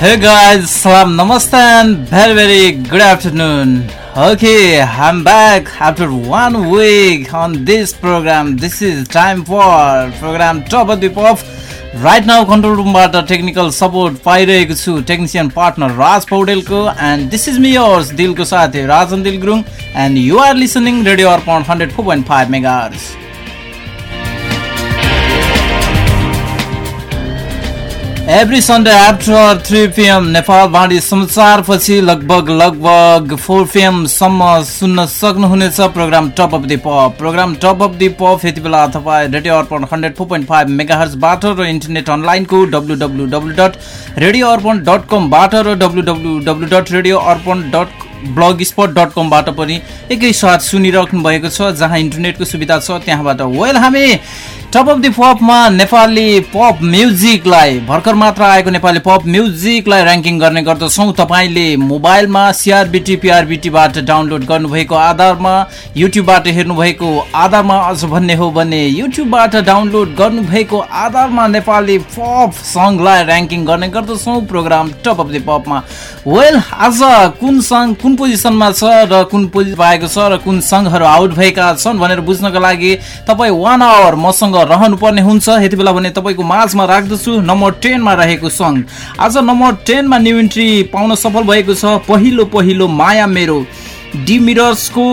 Hello guys सलाम नमस्ते very very good afternoon okay I'm back after one week program this is time for program top of right now control रुमबाट technical support पाइरहेको छु technician partner Raj पौडेलको and this is मियोस दिलको साथी Rajan Dil Gurung and you're listening radio Arpan five megahertz every Sunday after three PM Nepal बाँडी समाचारपछि लगभग लगभग फोर पिएमसम्म सुन्न सक्नुहुनेछ program top of the pop program top of the pop यति बेला तपाईँ radio Arpan hundred four point five मेगाहर्सबाट र इन्टरनेट अनलाइनको W W W dot radio Arpan dot कमबाट र W W W dot radio Arpan dot blogspot dot कमबाट पनि एकैसाथ सुनिराख्नु भएको छ जहाँ इन्टरनेटको सुविधा छ त्यहाँबाट वेल हामी टप अफ दि पपमा नेपाली पप म्युजिकलाई भर्खर मात्र आएको नेपाली पप म्युजिकलाई ऱ्याङ्किङ गर्ने गर्दछौँ। तपाईँले मोबाइलमा सिआरबिटी पिआरबिटीबाट डाउनलोड गर्नुभएको आधारमा युट्युबबाट हेर्नुभएको आधारमा अझ भन्ने हो भने युट्युबबाट डाउनलोड गर्नुभएको आधारमा नेपाली पप सङ्गलाई ऱ्याङ्किङ गर्ने गर्दछौँ। प्रोग्राम टप अफ दि पपमा वेल आज कुन सङ्ग कुन पोजिसनमा छ र कुन पोजिसन पाएको छ र कुन सङ्घहरू आउट भएका छन् भनेर बुझ्नको लागि तपाईँ वान आवर मसँग रहनुपर्ने हुन्छ। यति बेला भने तपाईँको माझमा राख्दछु। नम्बर टेनमा रहेको सङ्ग आज नम्बर टेनमा न्यु इन्ट्री पाउन सफल भएको छ। पहिलो पहिलो माया मेरो। डी मिरर्सको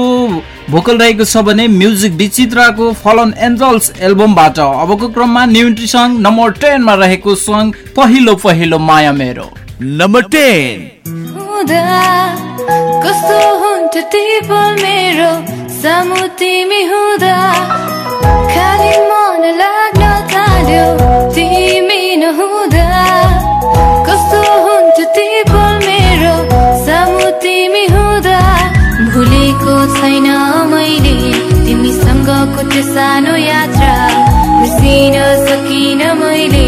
भोकल रहेको छ भने म्युजिक विचित्राको फलन एन्जल्स एल्बमबाट अबको क्रममा न्यु इन्ट्री सङ्ग नम्बर टेनमा रहेको सङ्ग पहिलो पहिलो माया मेरो। Number ten. कस्तो हुन्थ्यो मेरो सामु तिमी हुँदा खाली मन लाग्न थाल्यो तिमी नहुँदा। कस्तो हुन्थ्यो ती पल मेरो सामु तिमी हुँदा भुलेको छैन मैले तिमीसँगको त्यो सानो यात्रा? बिर्सिन सकिन मैले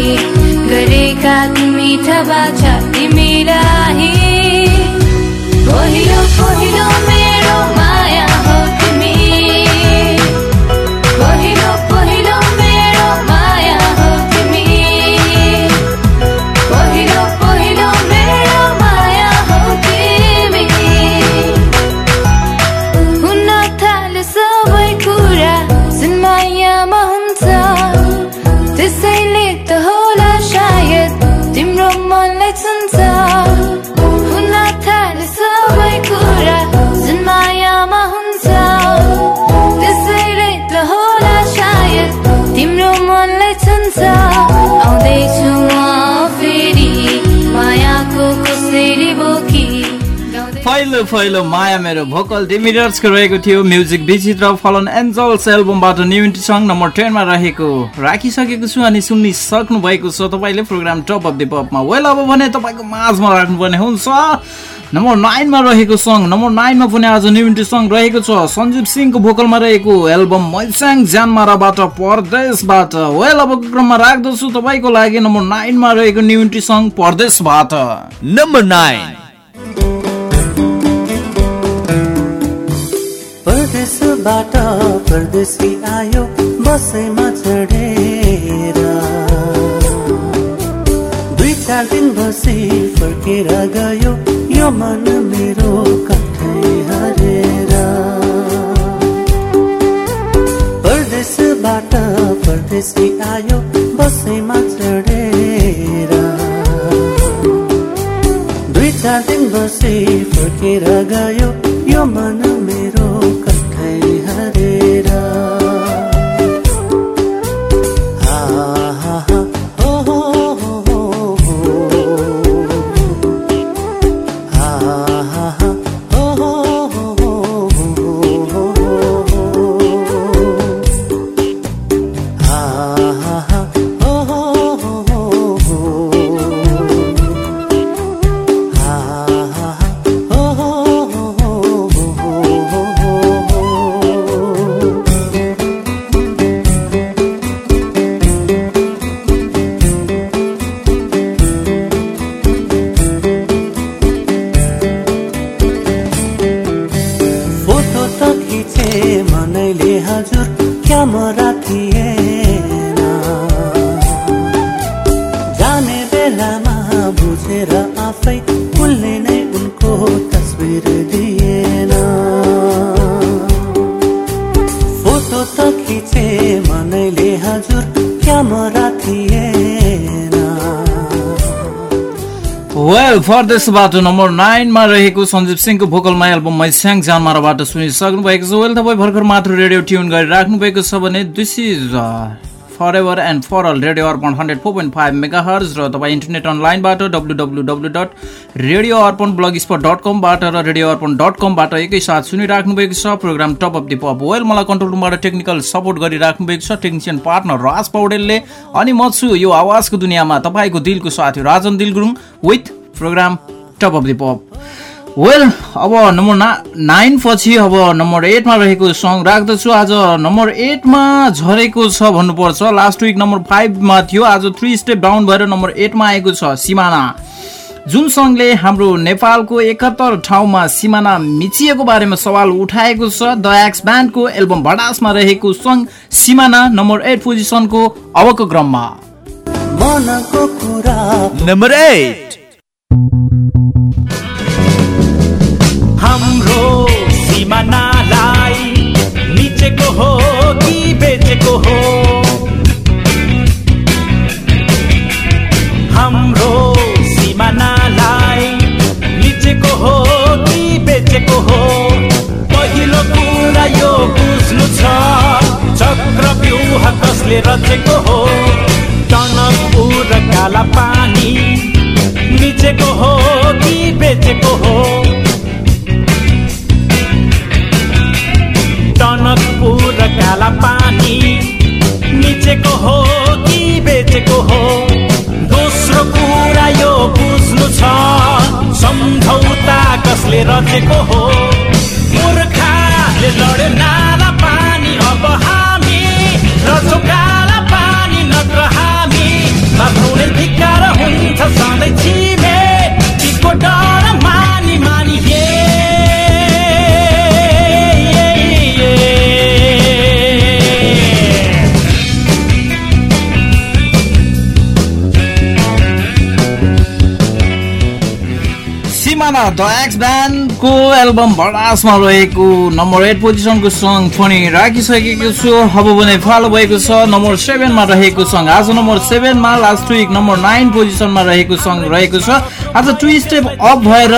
गरेका मिठा बाछा तिमीलाई। पहिलो पहिलो माया मेरो भोकल डिमिटर्सको रहेको थियो म्युजिक विचित्र फलन एन्जल्स एल्बमबाट न्युटी सङ्ग नम्बर टेनमा रहेको राखिसकेको छु अनि सुनिसक्नु भएको छ तपाईँले प्रोग्राम टप अफ द पपमा। वेल अब भने तपाईँको माझमा राख्नुपर्ने हुन्छ। नम्बर नाइनमा रहेको सङ्ग नम्बर नाइनमा पनि आज न्युटी सङ्ग रहेको छ। सञ्जीव सिंहको भोकलमा रहेको एल्बम मैस्याङ ज्यानमाराबाट परदेशबाट। वेल अब क्रममा राख्दछु तपाईँको लागि। नम्बर नाइनमा रहेको न्युटी सङ्ग परदेशबाट। Number nine. परदेशबाट परदेशी आयो बसैमा चढेर। दुई चार दिन बसी फर्केर गयो यो मन मेरो कठै हरेर। परदेशबाट परदेशी आयो बसैमा चढेर। दुई चार दिन बसी फर्केर गयो यो मन परदेशबाट नम्बर नाइनमा रहेको सञ्जीव सिंहको भोकलमा एल्बम मैस्याङ जानमाराबाट सुनिसक्नु भएको छ। वेल तपाईँ भर्खर मात्र रेडियो ट्युन गरिराख्नु भएको छ भने this is forever and for all radio Arpan hundred four point five megahertz र तपाईँ इन्टरनेट अनलाइनबाट W W W dot radio Arpan blogspot dot कमबाट र रेडियो अर्पण डट कमबाट एकैसाथ सुनिराख्नु भएको छ। Program top of the pop. Well मलाई कन्ट्रोल रुमबाट टेक्निकल सपोर्ट गरिराख्नु भएको छ। टेक्निसियन पार्टनर राज पौडेलले अनि म छु यो आवाजको दुनियाँमा। तपाईँको दिलको साथी Rajan Dil Gurung with program top of the pop well अब नम्बर ना नाइन पछि अब नम्बर एटमा रहेको सङ्ग राख्दछु। आज नम्बर एटमा झरेको छ भन्नुपर्छ। लास्ट विक नम्बर फाइभमा थियो। आज थ्री स्टेप डाउन भएर नम्बर एटमा आएको छ सिमाना। जुन सङ्घले हाम्रो नेपालको एकहत्तर ठाउँमा सिमाना मिचिएको बारेमा सवाल उठाएको छ द एक्स ब्यान्डको एल्बम भडासमा रहेको सङ्घ सिमाना नम्बर एट पोजिसनको अबको क्रममा। मनको कुरा। नम्बर एट सिमानालाई निचेको हो कि बेचेको हो? हाम्रो सिमानालाई निचेको हो कि बेचेको हो? पहिलो कुरा यो बुझ्नु छ चक्र व्यूह कसले रचेको हो? टनकपुर र काला पानी निचेको हो कि बेचेको हो? टनकपुर काला पानी। निचेको हो कि बेचेको हो? दोस्रो कुरा यो बुझ्नु छ। सम्झौता कसले रचेको हो? मूर्खाले लड्यो द एक्स ब्यान्डको एल्बम भडासमा रहेको नम्बर एट पोजिसनको सङ्ग पनि राखिसकेको छु। अब भने फलो भएको छ नम्बर सेभेनमा रहेको सङ्ग आज नम्बर सेभेनमा लास्ट विक नम्बर नाइन पोजिसनमा रहेको सङ्ग रहेको छ। आज टु स्टेप अप भएर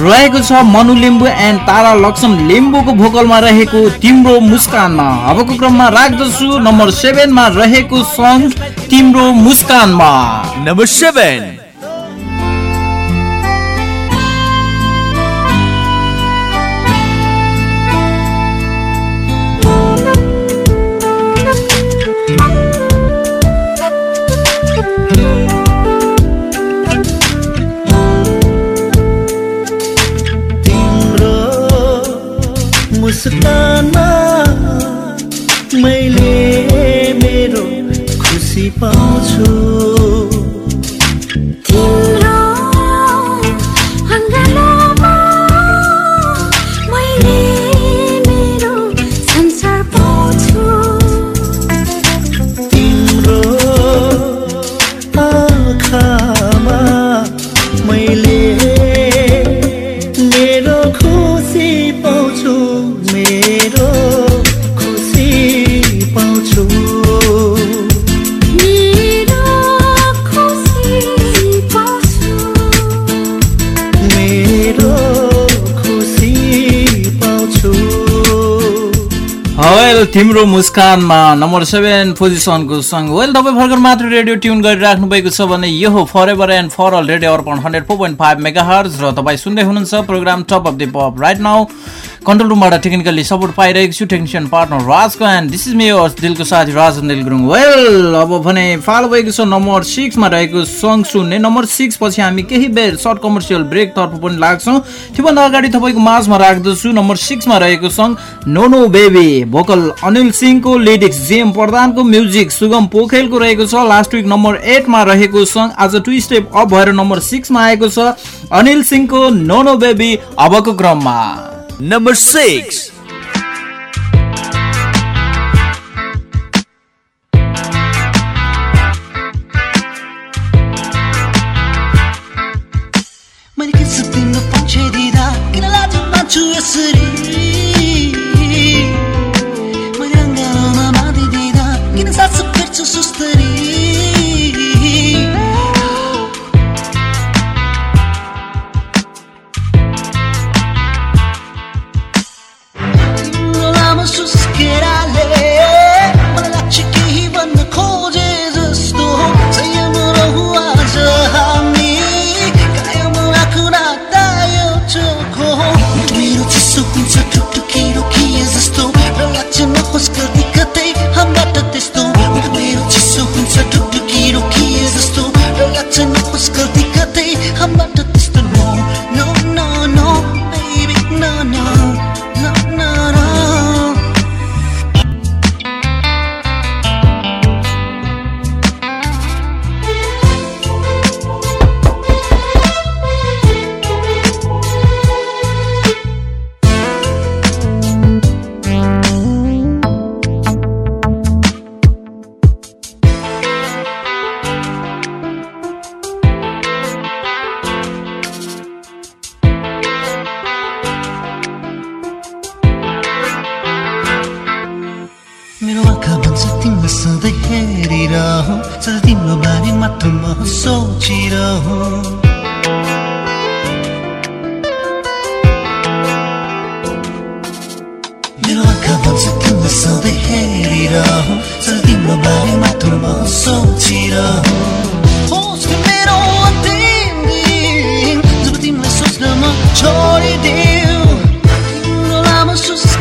रहेको छ मनु लिम्बू एन्ड तारा लक्ष्मण लिम्बूको भोकलमा रहेको तिम्रो मुस्कानमा। अबको क्रममा राख्दछु नम्बर सेभेनमा रहेको सङ्ग तिम्रो मुस्कानमा। नम्बर सेभेन तिम्रो मुस्कानमा नम्बर सेभेन पोजिसनको सङ्ग वेल तपाईँ भर्खर मात्र रेडियो ट्युन गरिराख्नु भएको छ भने यो हो forever and for all radio Arpan hundred four point five mega hertz र तपाईँ सुन्दै हुनुहुन्छ program top of the pop right now control रुमबाट टेक्निकली सपोर्ट पाइरहेको छु टेक्निसियन पार्टनर राजको एन्ड दिस इज मे दिलको साथी राजन दिल गुरुङ। वेल अब भने फालो भएको छ नम्बर सिक्समा रहेको सङ्ग सुन्ने। नम्बर सिक्स पछि हामी केही बेर सर्ट कमर्सियल ब्रेकतर्फ पनि लाग्छौँ। त्योभन्दा अगाडि तपाईँको माझमा राख्दछु। नम्बर सिक्समा रहेको song no no baby vocal Anil सिंहको लिरिक्स जेएम प्रधानको म्युजिक सुगम पोखेलको रहेको छ। लास्ट विक नम्बर एटमा रहेको सङ्ग आज टु स्टेप अप भएर नम्बर सिक्समा आएको छ अनिल सिंहको नो नो बेबी अबको क्रममा। Number six. मेरो आँखा भन्छ तिमीलाई सधैँ हेरिरहँ सधैँ तिम्रो बारे मात्र म सोचिरहँ होस् कि मेरो अन्तिम दिन जब तिमीलाई सोच्न म छोडिदियो तिम्रो लामो सुस्केराले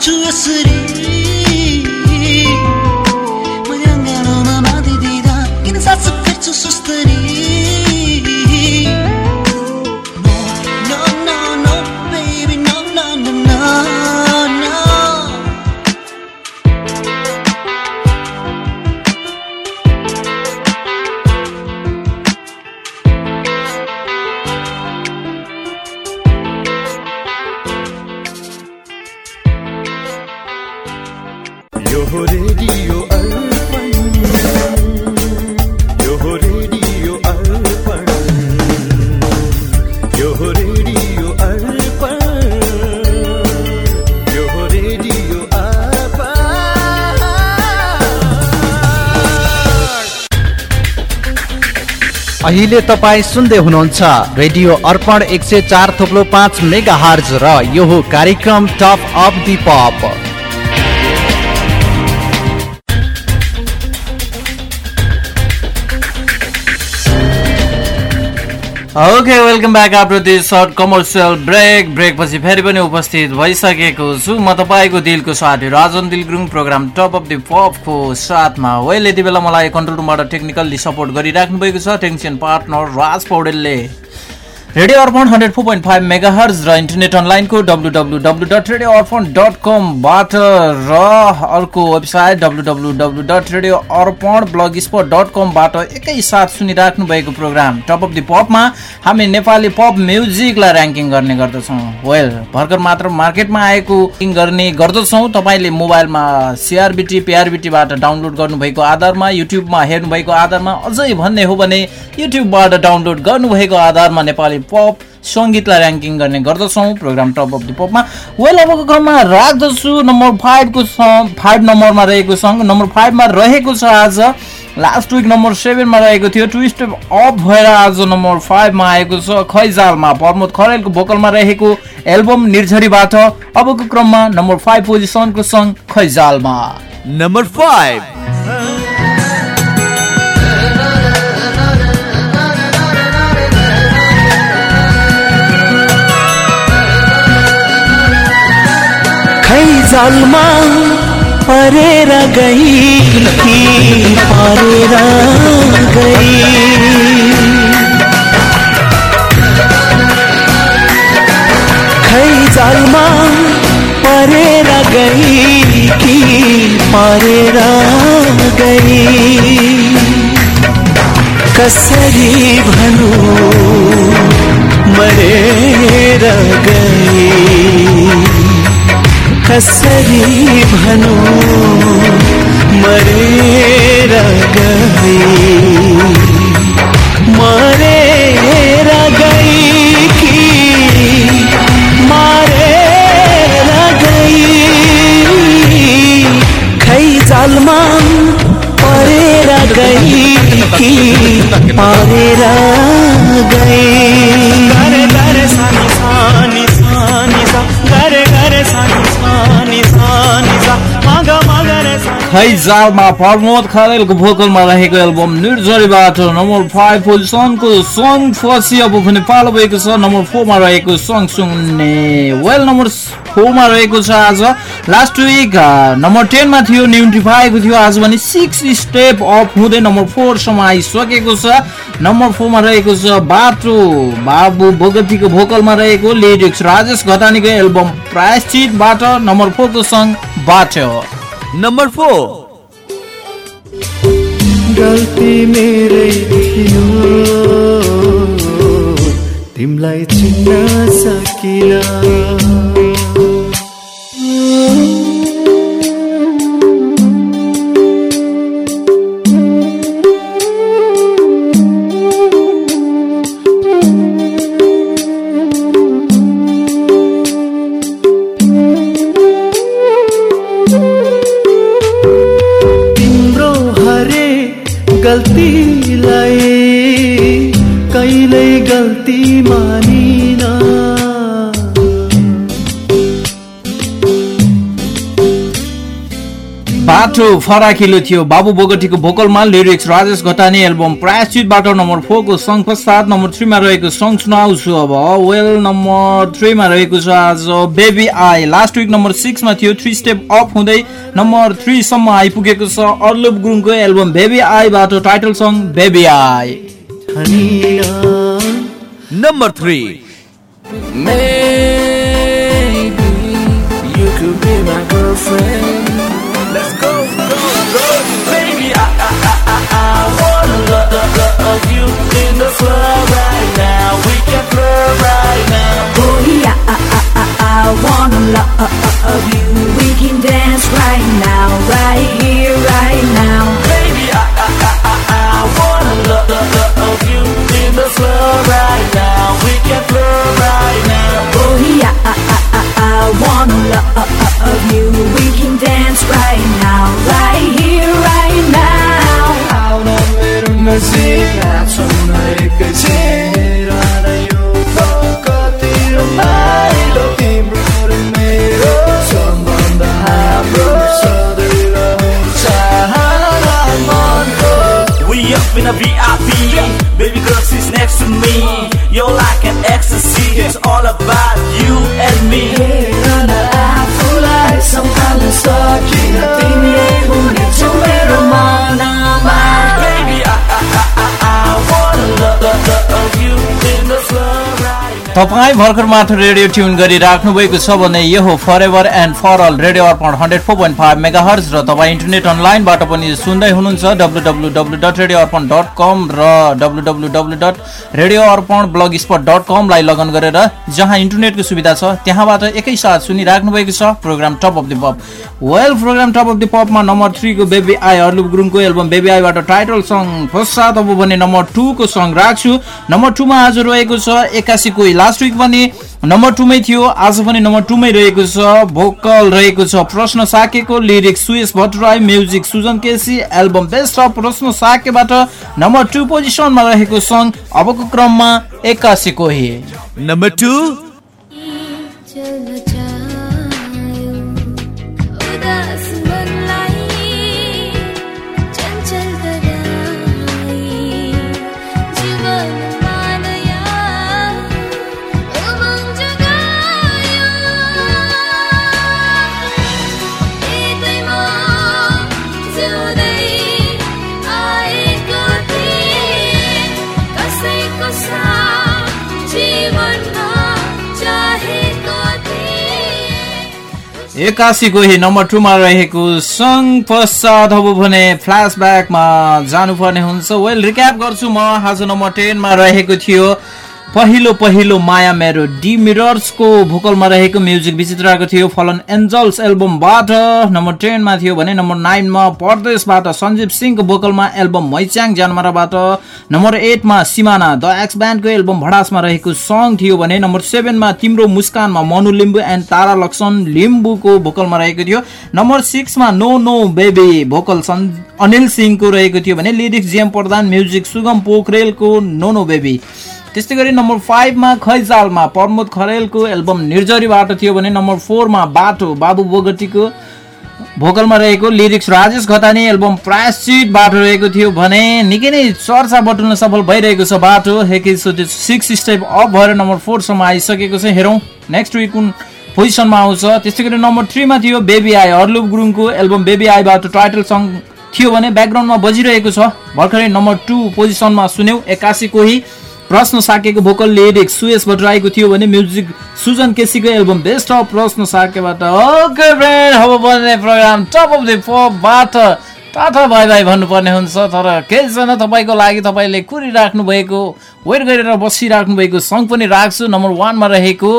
to a city अहिले तपाईँ सुन्दै हुनुहुन्छ रेडियो अर्पण एक सय चार थोप्लो पाँच मेगा हर्ज र यो कार्यक्रम top of the pop. Okay welcome back after this short commercial break break पछि फेरि पनि उपस्थित भइसकेको छु म तपाईँको दिलको साथी Rajan Dil Gurung program top of the पपको साथमा वेल यति बेला मलाई कन्ट्रोल रुमबाट टेक्निकल्ली सपोर्ट गरिराख्नु भएको छ। टेक्निसियन पार्टनर राज पौडेलले। Radio Arpan hundred four point five mega hertz र इन्टरनेट अनलाइनको W W W dot radio Arpan dot कमबाट र अर्को website W W W dot radio Arpan blog spot dot कमबाट एकैसाथ सुनिराख्नु भएको प्रोग्राम टप अफ दि पपमा हामी नेपाली पप म्युजिकलाई ऱ्याङ्किङ गर्ने गर्दछौँ। वेल भर्खर मात्र मार्केटमा आएको गर्ने गर्दछौँ। तपाईँले मोबाइलमा सिआरबिटी पिआरबिटीबाट डाउनलोड गर्नुभएको आधारमा युट्युबमा हेर्नुभएको आधारमा अझै भन्ने हो भने युट्युबबाट डाउनलोड गर्नुभएको आधारमा नेपाली पप सङ्गीतलाई ऱ्याङ्किङ गर्ने गर्दछौँ प्रोग्राम टप अफ द पपमा वेल अबको क्रममा राख्दछु नम्बर फाइभको सङ फाइभ नम्बरमा रहेको सङ्ग नम्बर फाइभमा रहेको छ आज। लास्ट विक नम्बर सेभेनमा रहेको थियो ट्विस्ट अफ भएर आज नम्बर फाइभमा आएको छ खैजालमा। प्रमोद खरेलको भोकलमा रहेको एल्बम निर्झरीबाट अबको क्रममा नम्बर फाइभ पोजिसनको सङ्ग खैजालमा। Number 5. खैजालमा परेर गई, कि परेर गई। खई खैजालमा परेर गई, कि परेर गई। कसरी भनौँ मरेर गई। कसरी भनौँ मरेर गई। रे सा खै जालमा प्रमोद खरेलको भोकलमा रहेको एल्बम निर्जरीबाट नम्बर फाइभ पोजिसनको सङ पछि अब भने पालो भएको छ नम्बर फोरमा रहेको सङ सुन्ने वेल नम्बर फोरमा रहेको छ आज लास्ट विक नम्बर टेनमा थियो निम्टी पाएको थियो आज भने सिक्स स्टेप अफ हुँदै नम्बर फोरसम्म आइसकेको छ नम्बर फोरमा रहेको छ बाटो बाबु भोगतीको भोकलमा रहेको लिरिक्स राजेश घतानीको एल्बम प्रायश्चितबाट नम्बर फोरको सङ बाटो नम्बर फोर। गल्ती मेरै थियो। तिमीलाई चिन्न सकिन। बाटो फराकिलो थियो। बाबु बोगटीको भोकलमा लिरिक्स राजेश घतानी एल्बम प्रायश्चितबाट नम्बर फोरको सङ्घ पश्चात नम्बर थ्रीमा रहेको सङ्घ सुनाउँछु अब। वेल नम्बर थ्रीमा रहेको छ आज baby I. Last week number सिक्समा थियो थ्री स्टेप अप हुँदै नम्बर थ्रीसम्म आइपुगेको छ अर्लुप गुरुङको album baby आईबाट title song baby I. Number three. flow right now. We can flow right now. Oh yeah, I, I, I, I wanna love you. We can dance right now, right here, right now. Baby, I, I, I, I, I wanna love, love, love you. In the flow right now. We can flow right now. Oh I, I, I, I wanna love you. We can dance right now, right here, right now. Out of the mercy. In a VIP, baby girl she's next to me. You're like an ecstasy, it's all about you and me. तपाईँ भर्खर मात्र radio tune गरिराख्नु भएको छ भने यो forever and for all radio Arpan hundred four point five mega hertz र तपाईँ इन्टरनेट अनलाइनबाट पनि सुन्दै हुनुहुन्छ W W W dot radio Arpan dot com र W W W dot radio Arpan blog spot dot कमलाई login गरेर जहाँ इन्टरनेटको सुविधा छ त्यहाँबाट एकैसाथ सुनिराख्नु भएको छ program top of the pop well program top of the पपमा number थ्रीको बेबी आई अर्लुप गुरुङको एल्बम बेबी आईबाट टाइटल सङ्ग पश्चात अब भने नम्बर टूको सङ्ग राख्छु। नम्बर टूमा आज रहेको छ एक्कासी कोही लास्ट विक पनि नम्बर टूमै थियो आज पनि नम्बर टूमै रहेको छ भोकल रहेको छ। प्रश्न साकेको lyrics Suyas Bhattarai music Sujan KC album best of Prashna साकेबाट number two पोजिसनमा रहेको सङ्ग अबको क्रममा एक्कासी कोही। नम्बर टू थिएँ एकासी कोही नम्बर टूमा रहेको सङ्ग पश्चात अब भने फ्ल्यासब्याकमा जानुपर्ने हुन्छ। वेल रिक्याप गर्छु म। आज नम्बर टेनमा रहेको थियो। पहिलो पहिलो माया मेरो डी मिरर्सको भोकलमा रहेको म्युजिक विचित्रको थियो फलन एन्जल्स एल्बमबाट। नम्बर टेनमा थियो भने नम्बर नाइनमा परदेशबाट सञ्जीव सिंहको भोकलमा एल्बम मैच्याङ जानमाराबाट। नम्बर एटमा सिमाना द एक्स ब्यान्डको एल्बम भडासमा रहेको सङ थियो भने नम्बर सेभेनमा तिम्रो मुस्कानमा मनु लिम्बू एन्ड तारा लक्ष्मण लिम्बूको भोकलमा रहेको थियो। Number सिक्समा no no baby vocal Anil सिंहको रहेको थियो भने लिरिक्स जिएम प्रधान म्युजिक सुगम पोखरेलको नो नो बेबी। त्यस्तै गरी नम्बर फाइभमा खैजालमा प्रमोद खरेलको एल्बम निर्जरीबाट थियो भने नम्बर फोरमा बाटो बाबु बोगटीको भोकलमा रहेको लिरिक्स राजेश घतानी एल्बम प्रायश्चितबाट रहेको थियो भने निकै नै चर्चा बटुल्न सफल भइरहेको छ बाटो। सिक्स स्टेप अप भएर नम्बर फोरसम्म आइसकेको छ। हेरौँ नेक्स्ट विक कुन पोजिसनमा आउँछ? त्यस्तै गरी नम्बर थ्रीमा थियो बेबी आई हर्लुप गुरुङको एल्बम बेबी आईबाट टाइटल सङ्ग थियो भने ब्याकग्राउन्डमा बजिरहेको छ। भर्खरै नम्बर टू पोजिसनमा सुन्यौँ एक्कासी कोही। प्रश्न साकेको भोकल लिरिक्स सुयस भट्टराईको थियो भने म्युजिक सुजन केसीको एल्बम बेस्ट अफ प्रश्न साकेबाट ओके फ्रेन्ड अब बन्ने प्रोग्राम टप अफ द पपबाट टाटा भाइ भाइ भन्नुपर्ने हुन्छ तर केही छैन तपाईँको लागि तपाईँले कुरिराख्नु भएको वेट गरेर बसिराख्नु भएको सङ्ग पनि राख्छु नम्बर वानमा रहेको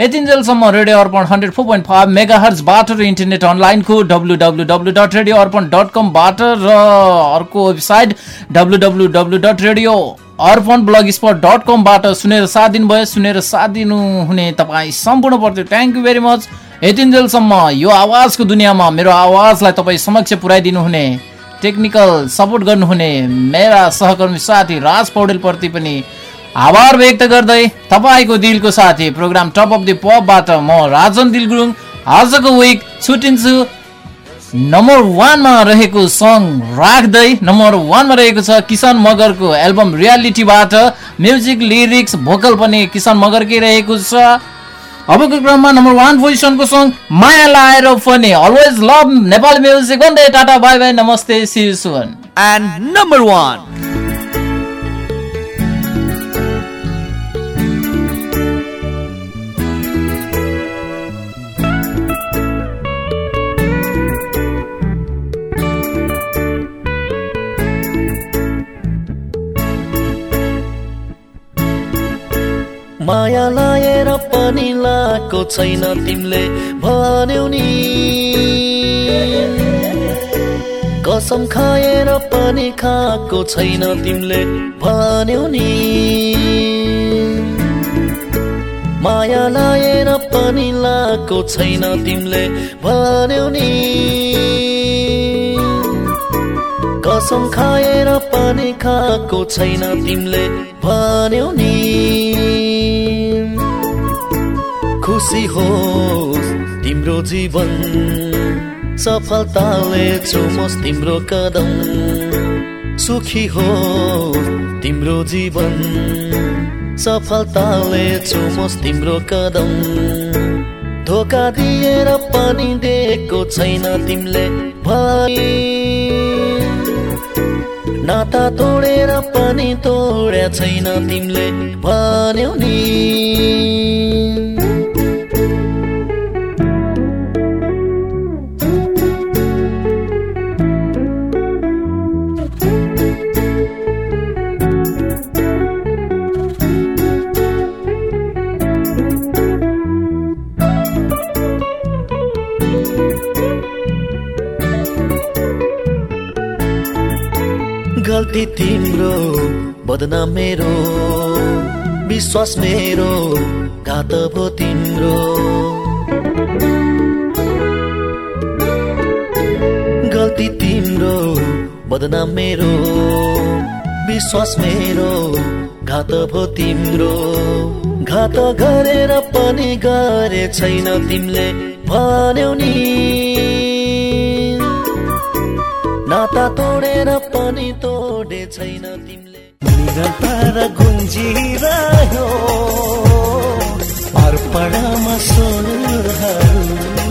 यतिन्जेलसम्म radio Arpan hundred four point five mega हर्चबाट र इन्टरनेट अनलाइनको W W W dot radio Arpan dot कमबाट र अर्को website W W W dot radio Arpan blog spot dot कमबाट सुनेर साथ दिनुभयो सुनेर साथ दिनु हुने तपाईँ सम्पूर्ण पर्थ्यो थ्याङ्क यू भेरी मच यतिन्जेलसम्म यो आवाजको दुनियाँमा मेरो आवाजलाई तपाईँ समक्ष पुऱ्याइदिनु हुने टेक्निकल सपोर्ट गर्नुहुने मेरा सहकर्मी साथी राज पौडेलप्रति पनि आभार व्यक्त गर्दै तपाईँको दिलको साथी प्रोग्राम टप अफ द पपबाट म राजन दिल गुरुङ आजको विक छुट्टिन्छु। नम्बर वानमा रहेको सङ राख्दै नम्बर वानमा रहेको छ किसान मगरको एल्बम रियालिटीबाट म्युजिक लिरिक्स भोकल पनि किसान मगरकै रहेको छ। अबको क्रममा नम्बर वान पोजिसनको सङ माया लाएर पनि अलवेज लभ नेपाली म्युजिक भन्दै टाटा बाई बाई नमस्ते see soon and number one माया पनि लाएको छैन तिमीले भन्यौ नि। कसम खाएर पनि खाएको छैन तिमीले भन्यौ नि। माया लाएर पनि लाएको छैन तिमीले भन्यौ नि। कसम खाएर पनि खाएको छैन तिमीले भन्यौ नि। खुसी होस् तिम्रो जीवन सफलताले चुमोस् तिम्रो कदम सुखी हो तिम्रो जीवन सफलताले चुमोस् तिम्रो कदम धोका दिएर पनि दिएको छैन तिमीले भाइ नाता तोडेर पनि तोड्या छैन तिमीले भन्यौ नि गल्ती तिम्रो बदनाम मेरो विश्वास मेरो घात भो तिम्रो। गल्ती तिम्रो बदनाम मेरो विश्वास मेरो घात भो तिम्रो। घात गरेर पनि गरे छैन तिमीले भन्यौ नि। नाता तोडेर पनि तोडे छैन तिमीले। निरन्तर गुन्जिरह्यो अर्पणमा स्वरहरू